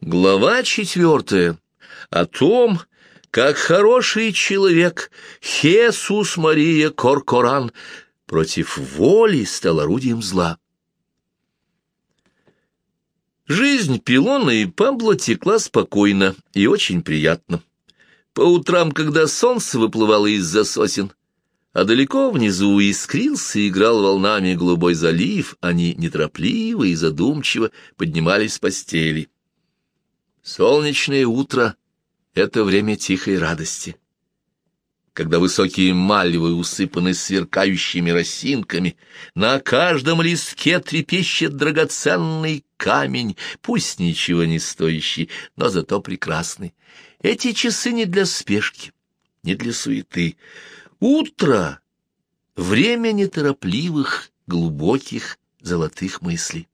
Глава четвертая. О том, как хороший человек Хесус Мария Коркоран против воли стал орудием зла. Жизнь Пилона и Пабло текла спокойно и очень приятно. По утрам, когда солнце выплывало из-за сосен, а далеко внизу искрился и играл волнами голубой залив, они неторопливо и задумчиво поднимались с постели. Солнечное утро — это время тихой радости. Когда высокие мальвы усыпаны сверкающими росинками, на каждом листке трепещет драгоценный камень, пусть ничего не стоящий, но зато прекрасный. Эти часы не для спешки, не для суеты. Утро — время неторопливых, глубоких, золотых мыслей.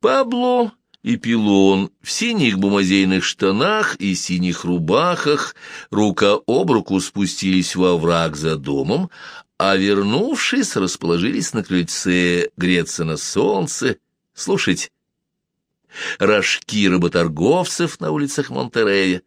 Пабло и Пилон. В синих бумазейных штанах и синих рубахах рука об руку спустились во враг за домом, а, вернувшись, расположились на крыльце греться на солнце, слушать рожки работорговцев на улицах Монтерея,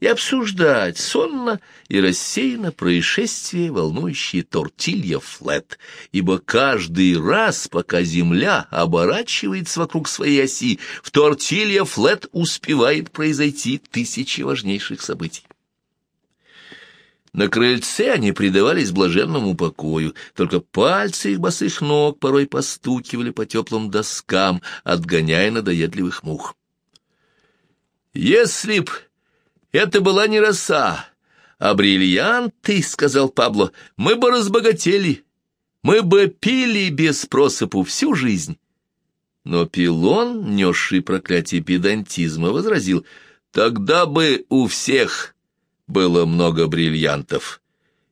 и обсуждать сонно и рассеянно происшествия, волнующие тортилья Флет, ибо каждый раз, пока Земля оборачивается вокруг своей оси, в тортилья Флет успевает произойти тысячи важнейших событий. На крыльце они предавались блаженному покою, только пальцы их босых ног порой постукивали по теплым доскам, отгоняя надоедливых мух. «Если б это была не роса, а бриллианты, — сказал Пабло, — мы бы разбогатели, мы бы пили без просыпу всю жизнь. Но Пилон, несший проклятие педантизма, возразил, тогда бы у всех было много бриллиантов,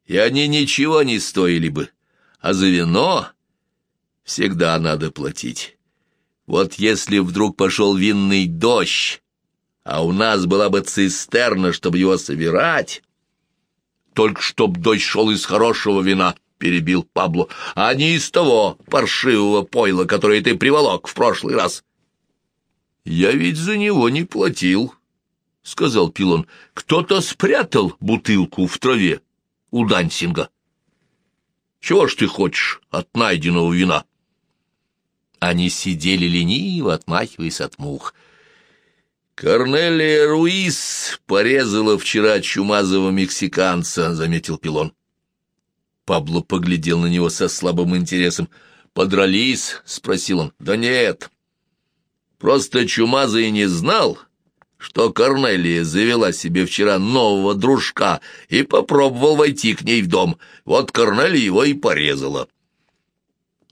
и они ничего не стоили бы, а за вино всегда надо платить. Вот если вдруг пошел винный дождь, а у нас была бы цистерна, чтобы его собирать. Только чтоб дождь шел из хорошего вина, — перебил Пабло, — а не из того паршивого пойла, которое ты приволок в прошлый раз. — Я ведь за него не платил, — сказал Пилон. — Кто-то спрятал бутылку в траве у Дансинга. — Чего ж ты хочешь от найденного вина? Они сидели лениво, отмахиваясь от мух. — «Корнелия Руис порезала вчера чумазого мексиканца», — заметил Пилон. Пабло поглядел на него со слабым интересом. «Подрались?» — спросил он. «Да нет. Просто чумазый не знал, что Корнелия завела себе вчера нового дружка и попробовал войти к ней в дом. Вот Корнелия его и порезала».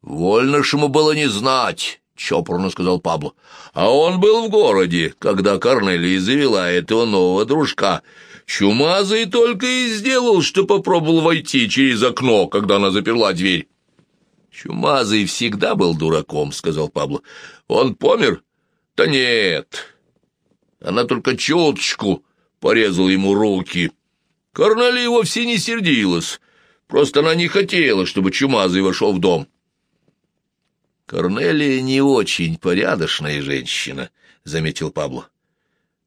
«Вольно ж ему было не знать», чопорно сказал Пабло. А он был в городе, когда Корнелия завела этого нового дружка. Чумазый только и сделал, что попробовал войти через окно, когда она заперла дверь. Чумазый всегда был дураком, сказал Пабло. Он помер? Да нет. Она только чуточку порезала ему руки. Корнелия вовсе не сердилась. Просто она не хотела, чтобы Чумазый вошел в дом. «Корнелия не очень порядочная женщина», — заметил Пабло.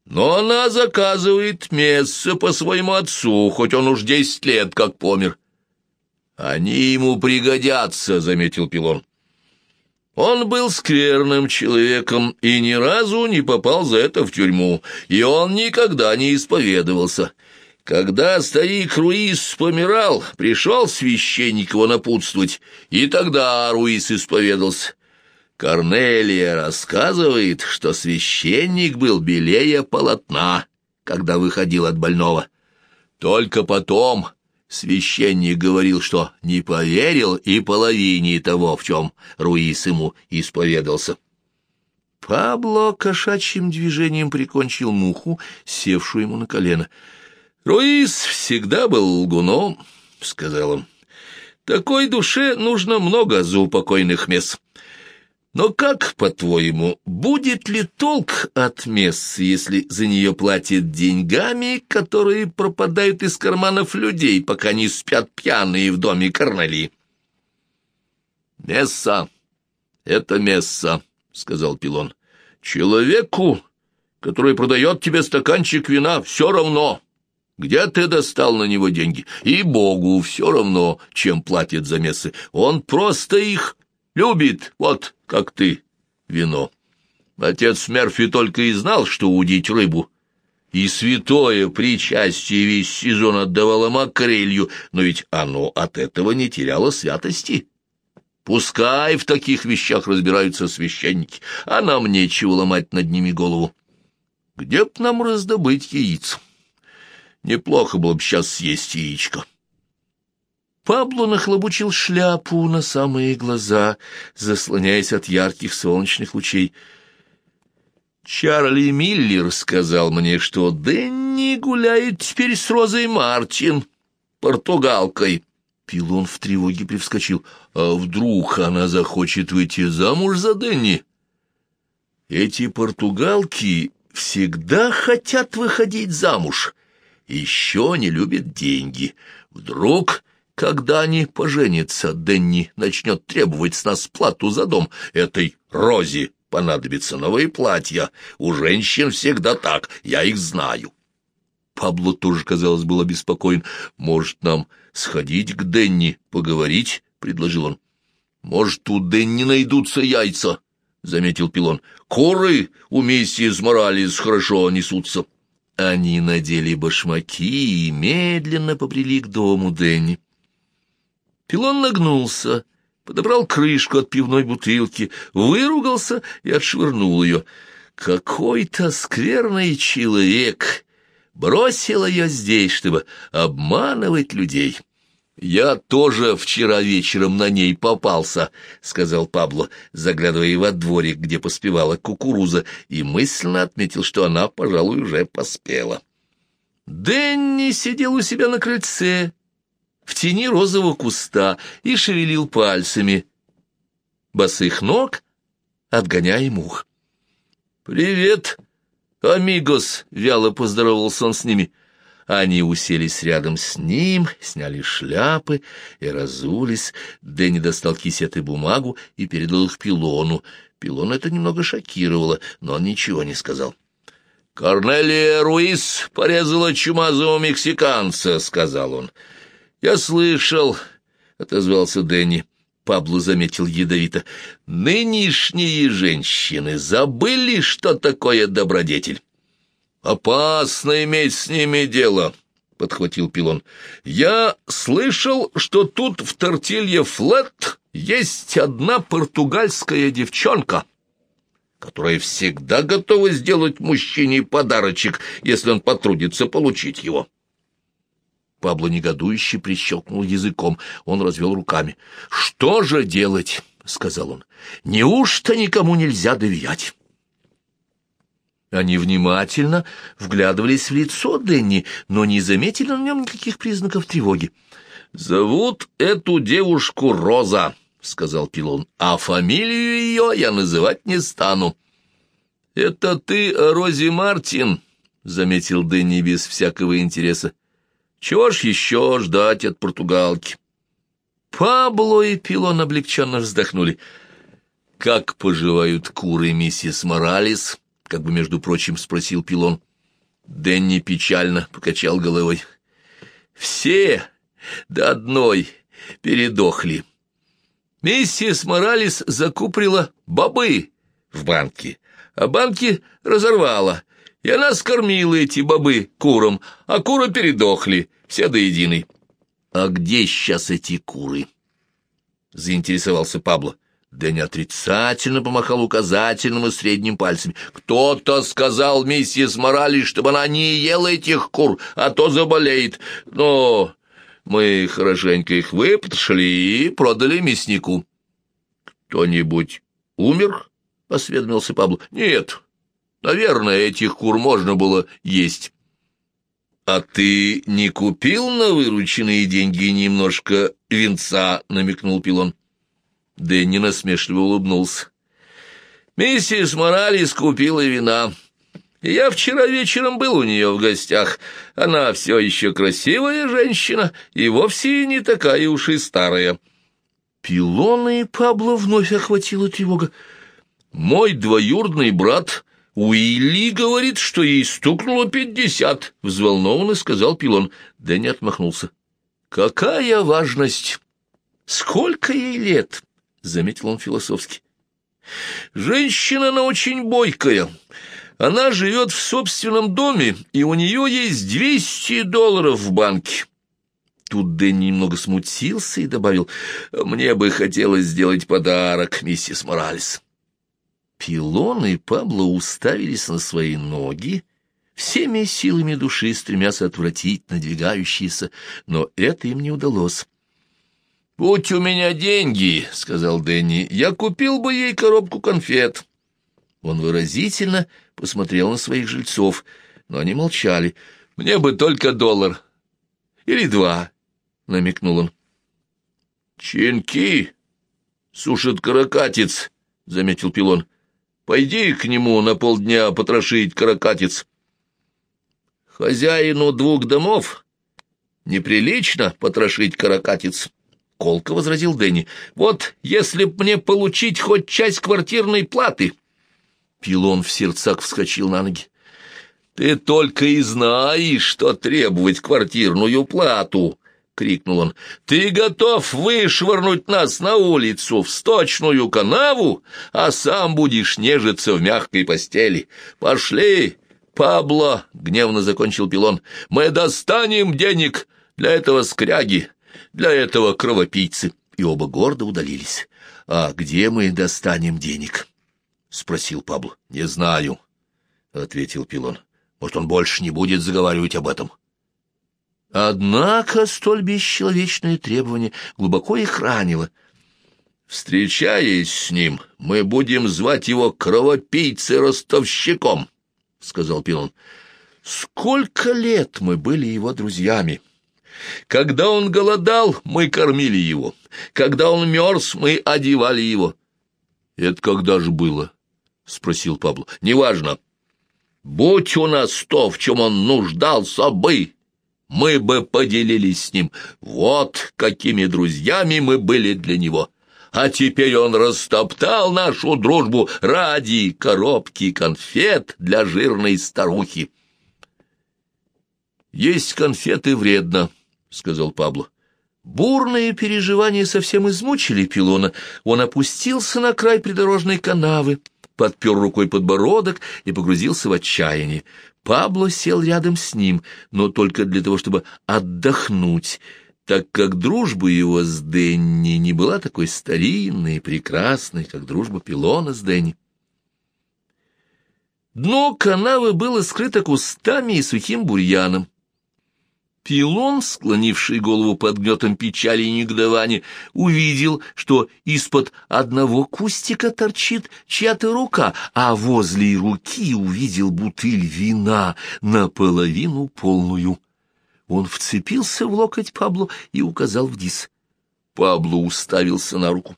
«Но она заказывает место по своему отцу, хоть он уж десять лет как помер». «Они ему пригодятся», — заметил Пилон. Он был скверным человеком и ни разу не попал за это в тюрьму, и он никогда не исповедовался. Когда старик Руис помирал, пришел священник его напутствовать, и тогда Руис исповедался. Корнелия рассказывает, что священник был белее полотна, когда выходил от больного. Только потом священник говорил, что не поверил и половине того, в чем Руис ему исповедался. Пабло кошачьим движением прикончил муху, севшую ему на колено — «Руис всегда был лгуном», — сказал он. «Такой душе нужно много заупокойных мест. Но как, по-твоему, будет ли толк от месс, если за нее платят деньгами, которые пропадают из карманов людей, пока не спят пьяные в доме Корнели?» «Месса — это месса», — сказал Пилон. Человеку, который продает тебе стаканчик вина, все равно, где ты достал на него деньги, и Богу все равно, чем платит за мессы. Он просто их любит, вот как ты, вино. Отец Мерфи только и знал, что удить рыбу, и святое причастие весь сезон отдавало макрелью, но ведь оно от этого не теряло святости. Пускай в таких вещах разбираются священники, а нам нечего ломать над ними голову. Где б нам раздобыть яиц? Неплохо было бы сейчас съесть яичко. Пабло нахлобучил шляпу на самые глаза, заслоняясь от ярких солнечных лучей. Чарли Миллер сказал мне, что Дэнни гуляет теперь с Розой Мартин, португалкой. Пилон в тревоге привскочил. А вдруг она захочет выйти замуж за Дэнни? Эти португалки всегда хотят выходить замуж. Еще не любят деньги. Вдруг, когда они поженятся, Дэнни начнет требовать с нас плату за дом этой Розе понадобятся новые платья. У женщин всегда так, я их знаю. Пабло тоже, казалось, был обеспокоен. «Может, нам сходить к Денни, поговорить?» — предложил он. «Может, у Денни найдутся яйца?» — заметил Пилон. «Куры у миссис Моралес хорошо несутся». Они надели башмаки и медленно побрели к дому Денни. Пилон нагнулся подобрал крышку от пивной бутылки, выругался и отшвырнул ее. Какой-то скверный человек бросил ее здесь, чтобы обманывать людей. «Я тоже вчера вечером на ней попался», — сказал Пабло, заглядывая во дворик, где поспевала кукуруза, и мысленно отметил, что она, пожалуй, уже поспела. Дэнни сидел у себя на крыльце, в тени розового куста и шевелил пальцами босых ног, отгоняя мух. «Привет, амигос!» — вяло поздоровался он с ними. Они уселись рядом с ним, сняли шляпы и разулись. Дэнни достал кисет и бумагу и передал их Пилону. Пилон это немного шокировало, но он ничего не сказал. «Корнелия Руис порезала чумазого мексиканца», — сказал он. «Я слышал», — отозвался Дэнни. Пабло заметил ядовито. «Нынешние женщины забыли, что такое добродетель». «Опасно иметь с ними дело», — подхватил Пилон. «Я слышал, что тут в тортилье Флет есть одна португальская девчонка» которая всегда готова сделать мужчине подарочек, если он потрудится получить его. Пабло негодующе прищелкнул языком. Он развел руками. «Что же делать?» — сказал он. «Неужто никому нельзя доверять?» Они внимательно вглядывались в лицо Денни, но не заметили на нем никаких признаков тревоги. «Зовут эту девушку Роза», — сказал Пилон, — «а фамилию ее я называть не стану». «Это ты, Рози Мартин», — заметил Дэнни без всякого интереса. Чего ж еще ждать от португалки? Пабло и Пилон облегченно вздохнули. «Как поживают куры, миссис Моралес?» — как бы, между прочим, спросил Пилон. Дэнни печально покачал головой. «Все до одной передохли. Миссис Моралес закуприла бобы в банке, а банки разорвала, и она скормила эти бобы курам, а куры передохли, все до единой. «А где сейчас эти куры?» — заинтересовался Пабло. Дэнни отрицательно помахал указательным и средним пальцами. «Кто-то сказал миссис Морали, чтобы она не ела этих кур, а то заболеет. Но мы хорошенько их выпотрошили и продали мяснику». «Кто-нибудь умер?» — осведомился Пабло. «Нет, наверное, этих кур можно было есть». «А ты не купил на вырученные деньги немножко венца?» — намекнул Пилон. Дэнни насмешливо улыбнулся. «Миссис Моралес купила вина. Я вчера вечером был у нее в гостях. Она все еще красивая женщина и вовсе не такая уж и старая». Пилона и Пабло вновь охватила тревога. Мой двоюродный брат Уилли говорит, что ей стукнуло пятьдесят, — взволнованно сказал Пилон. Дэнни отмахнулся. Какая важность! Сколько ей лет? — заметил он философски. Женщина, она очень бойкая. Она живет в собственном доме, и у нее есть двести долларов в банке. Тут Дэнни немного смутился и добавил, «Мне бы хотелось сделать подарок, миссис Моралес». Пилон и Пабло уставились на свои ноги, всеми силами души стремясь отвратить надвигающиеся, но это им не удалось. «Будь у меня деньги», — сказал Дэнни, — «я купил бы ей коробку конфет». Он выразительно посмотрел на своих жильцов, но они молчали. «Мне бы только доллар. Или два», — намекнул он. «Чинки сушит каракатиц», — заметил Пилон. Пойди к нему на полдня потрошить каракатиц. Хозяину двух домов неприлично потрошить каракатиц. Колко возразил Дэнни. Вот если б мне получить хоть часть квартирной платы. Пилон в сердцах вскочил на ноги. Ты только и знаешь, что требовать квартирную плату, — крикнул он. «Ты готов вышвырнуть нас на улицу, в сточную канаву, а сам будешь нежиться в мягкой постели? Пошли, Пабло!» — гневно закончил Пилон. «Мы достанем денег для этого скряги, для этого кровопийцы». И оба гордо удалились. «А где мы достанем денег?» — спросил Пабло. «Не знаю», — ответил Пилон. «Может, он больше не будет заговаривать об этом?» Однако столь бесчеловечное требование глубоко их ранило. «Встречаясь с ним, мы будем звать его кровопийцей-ростовщиком», — сказал Пилон. «Сколько лет мы были его друзьями!» Когда он голодал, мы кормили его. Когда он мерз, мы одевали его. — Это когда же было? — спросил Пабло. — Неважно. Будь у нас то, в чем он нуждался бы, мы бы поделились с ним. Вот какими друзьями мы были для него. А теперь он растоптал нашу дружбу ради коробки конфет для жирной старухи. «Есть конфеты вредно», — сказал Пабло. Бурные переживания совсем измучили Пилона. Он опустился на край придорожной канавы, подпер рукой подбородок и погрузился в отчаяние. Пабло сел рядом с ним, но только для того, чтобы отдохнуть, так как дружба его с Денни не была такой старинной и прекрасной, как дружба Пилона с Денни. Дно канавы было скрыто кустами и сухим бурьяном. Пилон, склонивший голову под гнетом печали и негодования, увидел, что из-под одного кустика торчит чья-то рука, а возле руки увидел бутыль вина, наполовину полную. Он вцепился в локоть Пабло и указал вниз. Пабло уставился на руку.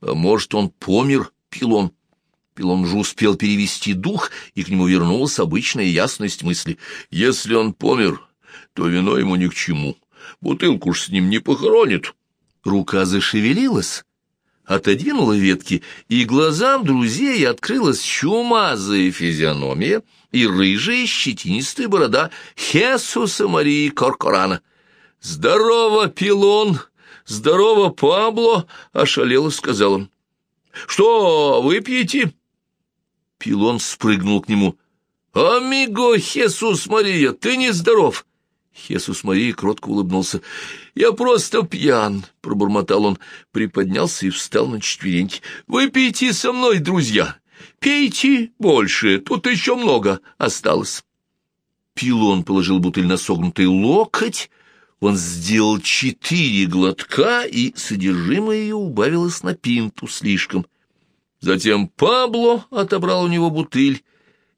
А может, он помер, Пилон? Пилон же успел перевести дух, и к нему вернулась обычная ясность мысли. Если он помер, то вино ему ни к чему. Бутылку ж с ним не похоронит. Рука зашевелилась, отодвинула ветки, и глазам друзей открылась чумазая физиономия и рыжая щетинистая борода Хесуса Марии Коркорана. «Здорово, Пилон! Здорово, Пабло!» — ошалело сказал он. «Что, выпьете?» Пилон спрыгнул к нему. «Амиго, Хесус Мария, ты нездоров! Хесус Марии кротко улыбнулся. «Я просто пьян», — пробормотал он, приподнялся и встал на четвереньки. «Выпейте со мной, друзья. Пейте больше, тут еще много осталось». Пилон положил бутыль на согнутый локоть, он сделал четыре глотка, и содержимое ее убавилось на пинту слишком. Затем Пабло отобрал у него бутыль,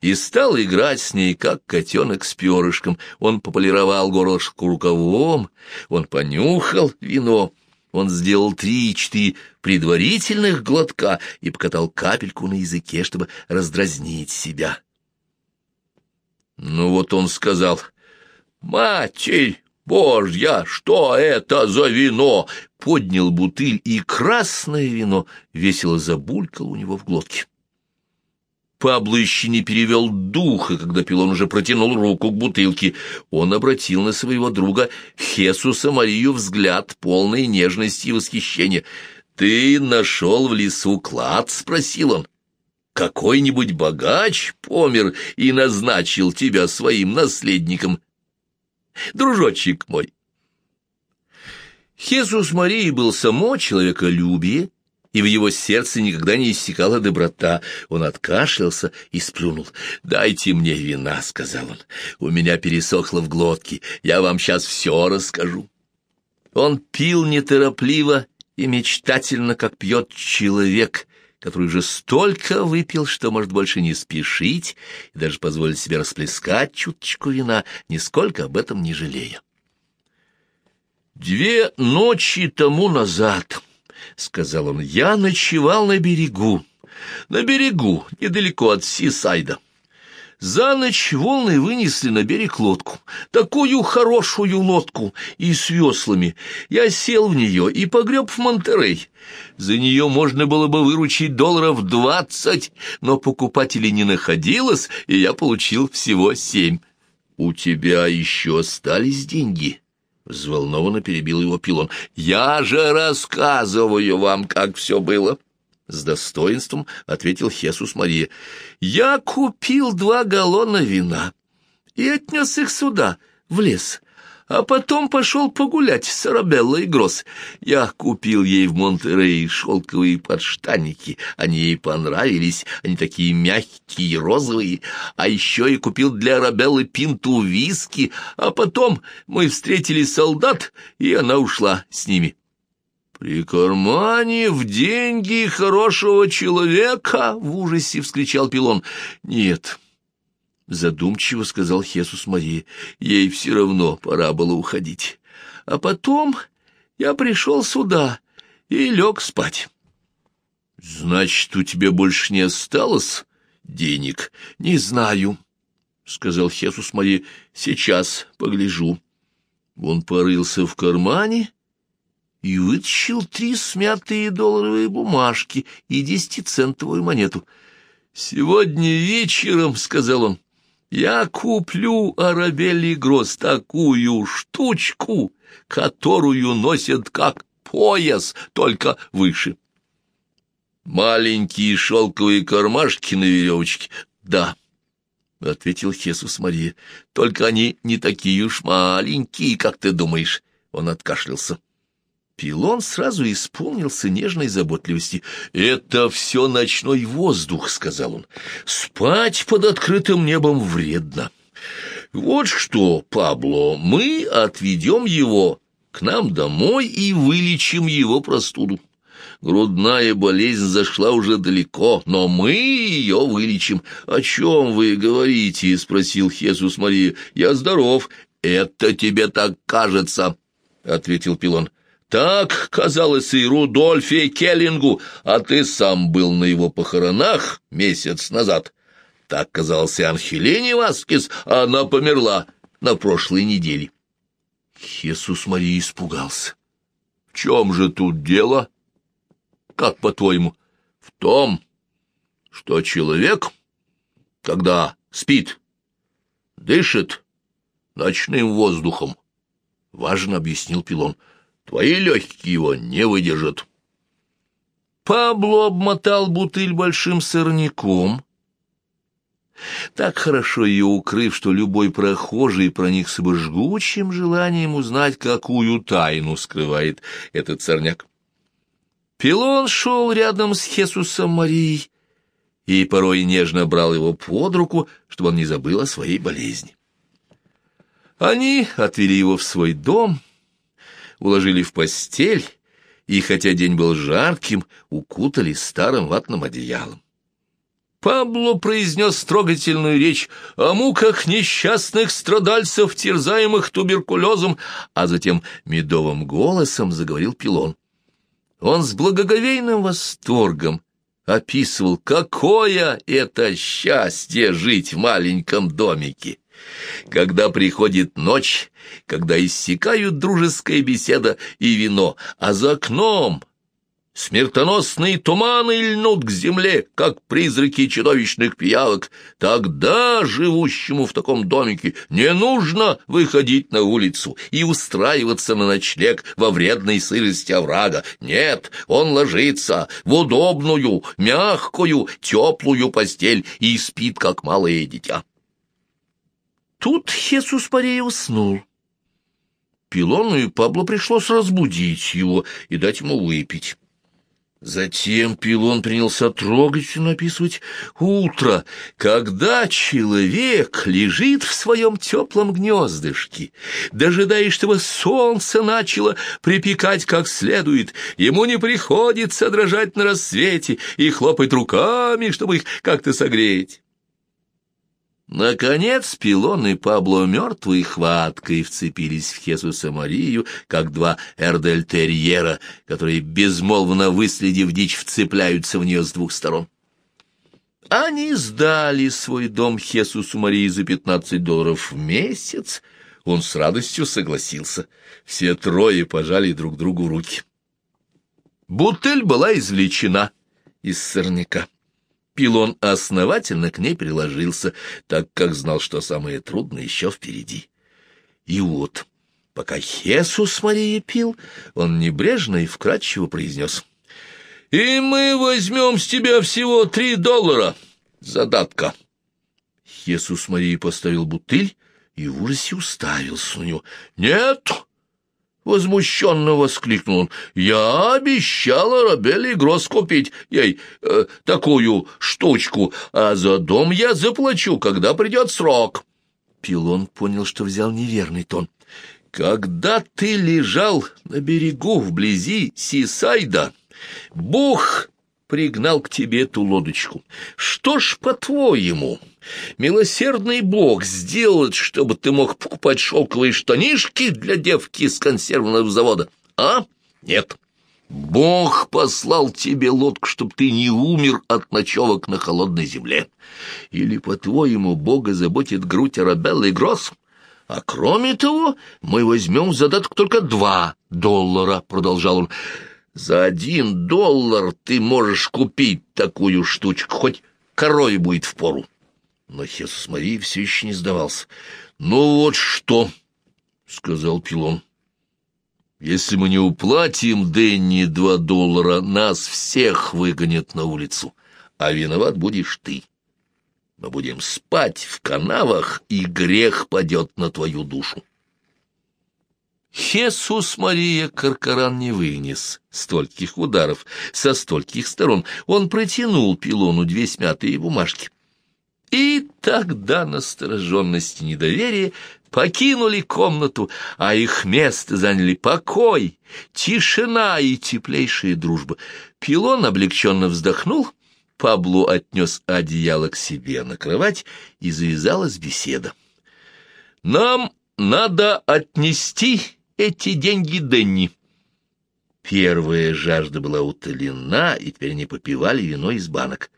и стал играть с ней, как котенок с перышком. Он пополировал горлышко рукавом, он понюхал вино, он сделал три-четыре предварительных глотка и покатал капельку на языке, чтобы раздразнить себя. Ну вот он сказал, «Матерь Божья, что это за вино?» Поднял бутыль, и красное вино весело забулькало у него в глотке. Пабло еще не перевел духа, когда Пилон уже протянул руку к бутылке. Он обратил на своего друга Хесуса Марию взгляд, полной нежности и восхищения. «Ты нашел в лесу клад?» — спросил он. «Какой-нибудь богач помер и назначил тебя своим наследником. Дружочек мой». Хесус Марии был само человеколюбие, и в его сердце никогда не иссякала доброта. Он откашлялся и сплюнул. «Дайте мне вина», — сказал он. «У меня пересохло в глотке. Я вам сейчас все расскажу». Он пил неторопливо и мечтательно, как пьет человек, который уже столько выпил, что может больше не спешить и даже позволить себе расплескать чуточку вина, нисколько об этом не жалея. Две ночи тому назад — сказал он, — я ночевал на берегу, на берегу, недалеко от Сисайда. За ночь волны вынесли на берег лодку, такую хорошую лодку и с веслами. Я сел в нее и погреб в Монтерей. За нее можно было бы выручить долларов двадцать, но покупателей не находилось, и я получил всего семь. У тебя еще остались деньги? Взволнованно перебил его пилон. «Я же рассказываю вам, как все было!» С достоинством ответил Хесус Мария. «Я купил два галлона вина и отнес их сюда, в лес, а потом пошел погулять с Арабеллой Гросс. Я купил ей в Монтерее шелковые подштанники, они ей понравились, они такие мягкие розовые, а еще и купил для Арабеллы пинту виски, а потом мы встретили солдат, и она ушла с ними. «При кармане в деньги хорошего человека!» — в ужасе вскричал Пилон. «Нет». Задумчиво сказал Хесус Марии. Ей все равно пора было уходить. А потом я пришел сюда и лег спать. — Значит, у тебя больше не осталось денег? — Не знаю, — сказал Хесус Мария. — Сейчас погляжу. Он порылся в кармане и вытащил три смятые долларовые бумажки и десятицентовую монету. — Сегодня вечером, — сказал он, — я куплю Арабелли Гроз такую штучку, которую носят как пояс, только выше. Маленькие шелковые кармашки на веревочке, да, — ответил Хесус Мария, — только они не такие уж маленькие, как ты думаешь. Он откашлялся. Пилон сразу исполнился нежной заботливости. «Это все ночной воздух», — сказал он. «Спать под открытым небом вредно. Вот что, Пабло, мы отведем его к нам домой и вылечим его простуду. Грудная болезнь зашла уже далеко, но мы ее вылечим. О чем вы говорите?» — спросил Хесус Мария. «Я здоров». «Это тебе так кажется», — ответил Пилон. Так казалось и Рудольфе Келлингу, а ты сам был на его похоронах месяц назад. Так казалось и Анхелине Васкис, а она померла на прошлой неделе. Хесус Мария испугался. В чем же тут дело? Как по-твоему? В том, что человек, когда спит, дышит ночным воздухом. Важно объяснил Пилон — Твои легкие его не выдержат. Пабло обмотал бутыль большим сорняком, так хорошо ее укрыв, что любой прохожий проникся бы жгучим желанием узнать, какую тайну скрывает этот сорняк. Пилон шел рядом с Хесусом Марией и порой нежно брал его под руку, чтобы он не забыл о своей болезни. Они отвели его в свой дом — уложили в постель и, хотя день был жарким, укутали старым ватным одеялом. Пабло произнес трогательную речь о муках несчастных страдальцев, терзаемых туберкулезом, а затем медовым голосом заговорил Пилон. Он с благоговейным восторгом описывал, какое это счастье жить в маленьком домике. Когда приходит ночь, когда иссякают дружеская беседа и вино, а за окном смертоносные туманы льнут к земле, как призраки чудовищных пиявок, тогда живущему в таком домике не нужно выходить на улицу и устраиваться на ночлег во вредной сырости оврага. Нет, он ложится в удобную, мягкую, теплую постель и спит, как малое дитя. Тут Хесус Мария уснул. Пилону и Пабло пришлось разбудить его и дать ему выпить. Затем Пилон принялся трогательно описывать утро, когда человек лежит в своем теплом гнездышке, дожидаясь, чтобы солнце начало припекать как следует, ему не приходится дрожать на рассвете и хлопать руками, чтобы их как-то согреть. Наконец Пилон и Пабло мертвой хваткой вцепились в Хесуса Марию, как два эрдельтерьера, которые, безмолвно выследив дичь, вцепляются в нее с двух сторон. Они сдали свой дом Хесусу Марии за пятнадцать долларов в месяц. Он с радостью согласился. Все трое пожали друг другу руки. Бутыль была извлечена из сорняка. Пилон основательно к ней приложился, так как знал, что самое трудное еще впереди. И вот, пока Хесус Мария пил, он небрежно и вкратчиво произнес. «И мы возьмем с тебя всего три доллара задатка». Хесус Мария поставил бутыль и в ужасе уставился на него. «Нет!» Возмущенно воскликнул он. «Я обещала Рабелли Гросс купить ей э, такую штучку, а за дом я заплачу, когда придет срок». Пилон понял, что взял неверный тон. «Когда ты лежал на берегу вблизи Сисайда, Бог пригнал к тебе эту лодочку. Что ж, по-твоему, милосердный бог сделает, чтобы ты мог покупать шелковые штанишки для девки из консервного завода? А? Нет. Бог послал тебе лодку, чтобы ты не умер от ночевок на холодной земле. Или, по-твоему, Бога заботит грудь Арабеллы и Гросс? А кроме того, мы возьмем в задаток только два доллара, — продолжал он. За один доллар ты можешь купить такую штучку, хоть корой будет впору. Но Хесус Марии все еще не сдавался. «Ну вот что», — сказал Пилон, — «если мы не уплатим Денни два доллара, нас всех выгонят на улицу, а виноват будешь ты. Мы будем спать в канавах, и грех падет на твою душу». Хесус Мария Каркаран не вынес стольких ударов со стольких сторон. Он протянул пилону две смятые бумажки. И тогда настороженность и недоверие покинули комнату, а их место заняли покой, тишина и теплейшая дружба. Пилон облегченно вздохнул, Паблу отнес одеяло к себе на кровать, и завязалась беседа. «Нам надо отнести эти деньги Денни. Первая жажда была утолена, и теперь они попивали вино из банок.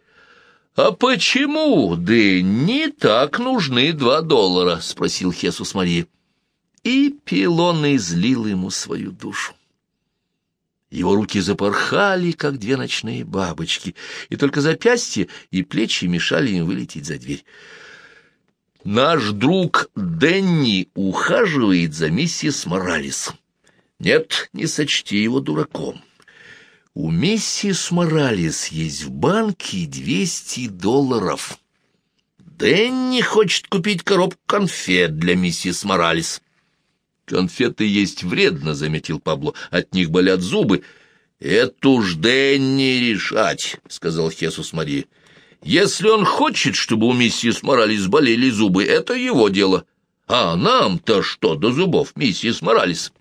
«А почему Денни так нужны два доллара?» — спросил Хесус Мария. И Пилон излил ему свою душу. Его руки запорхали, как две ночные бабочки, и только запястья и плечи мешали им вылететь за дверь. Наш друг Денни ухаживает за миссис Моралес. Нет, не сочти его дураком. У миссис Моралес есть в банке двести долларов. Денни хочет купить коробку конфет для миссис Моралес. Конфеты есть вредно, заметил Пабло, от них болят зубы. Это уж Денни решать, сказал Хесус Мария. Если он хочет, чтобы у миссис Моралес болели зубы, это его дело. А нам-то что до зубов, миссис Моралес?»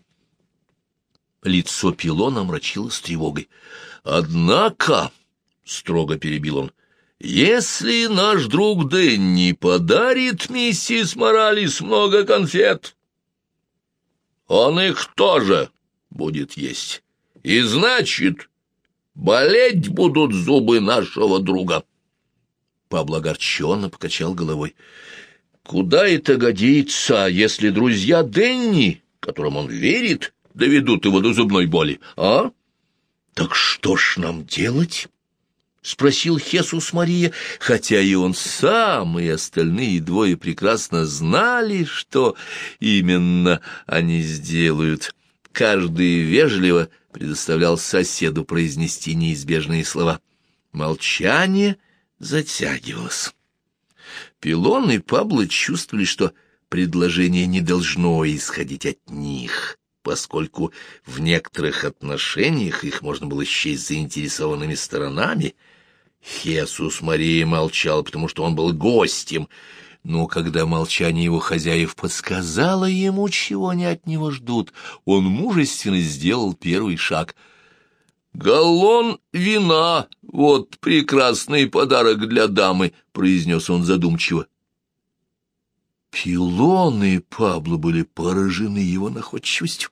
Лицо Пилона мрачилось тревогой. «Однако», — строго перебил он, — «если наш друг Дэнни подарит миссис Моралес много конфет, он их тоже будет есть. И значит, болеть будут зубы нашего друга». Пабло огорченно покачал головой. «Куда это годится, если друзья Денни, которым он верит, доведут его до зубной боли, а? Так что ж нам делать? — спросил Хесус Мария, хотя и он сам, и остальные двое прекрасно знали, что именно они сделают. Каждый вежливо предоставлял соседу произнести неизбежные слова. Молчание затягивалось. Пилон и Пабло чувствовали, что предложение не должно исходить от них, поскольку в некоторых отношениях их можно было счесть заинтересованными сторонами — Хесус Мария молчал, потому что он был гостем, но когда молчание его хозяев подсказало ему, чего они от него ждут, он мужественно сделал первый шаг. «Галлон вина — вот прекрасный подарок для дамы», — произнес он задумчиво. Пилоны Пабло были поражены его находчивостью.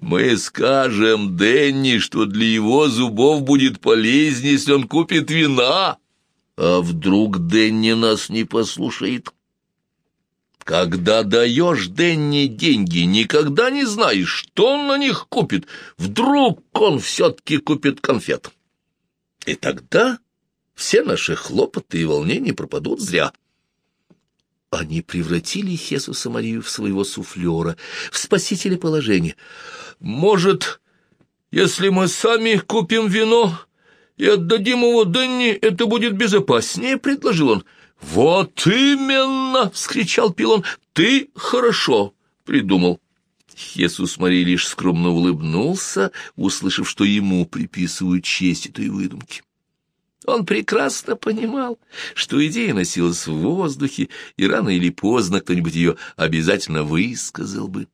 Мы скажем Денни, что для его зубов будет полезнее, если он купит вина. А вдруг Денни нас не послушает? Когда даешь Денни деньги, никогда не знаешь, что он на них купит. Вдруг он все-таки купит конфет. И тогда все наши хлопоты и волнения пропадут зря. Они превратили Хесуса Марию в своего суфлера, в спасителя положения. «Может, если мы сами купим вино и отдадим его Денни, это будет безопаснее?» — предложил он. «Вот именно!» — вскричал Пилон. «Ты хорошо придумал». Хесус Мария лишь скромно улыбнулся, услышав, что ему приписывают честь этой выдумки. Он прекрасно понимал, что идея носилась в воздухе, и рано или поздно кто-нибудь ее обязательно высказал бы.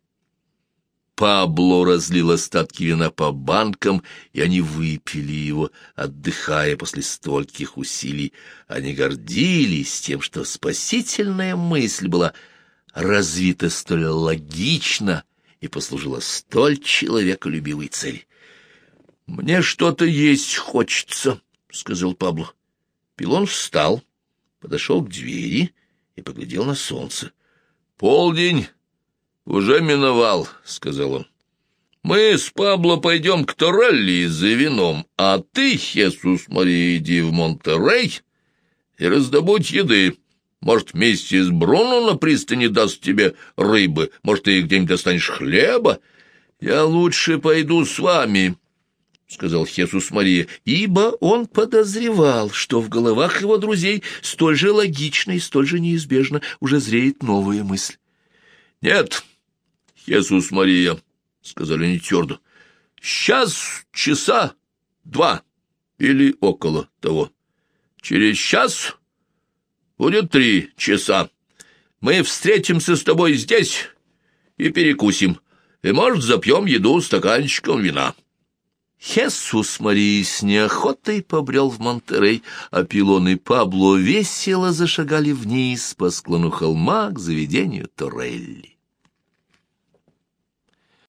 Пабло разлил остатки вина по банкам, и они выпили его, отдыхая после стольких усилий. Они гордились тем, что спасительная мысль была развита столь логично и послужила столь человеколюбивой цели. «Мне что-то есть хочется», — сказал Пабло. Пилон встал, подошел к двери и поглядел на солнце. — Полдень уже миновал, — сказал он. — Мы с Пабло пойдем к Торелли за вином, а ты, Хесус Мария, иди в Монтерей и раздобудь еды. Может, вместе с Бруно на пристани даст тебе рыбы, может, ты где-нибудь достанешь хлеба. Я лучше пойду с вами, — сказал Хесус Мария, ибо он подозревал, что в головах его друзей столь же логично и столь же неизбежно уже зреет новая мысль. — Нет, Хесус Мария, — сказали они твердо, — сейчас часа два или около того. Через час будет три часа. Мы встретимся с тобой здесь и перекусим, и, может, запьем еду стаканчиком вина. Хесус Марии с неохотой побрел в Монтерей, а Пилон и Пабло весело зашагали вниз по склону холма к заведению Торелли.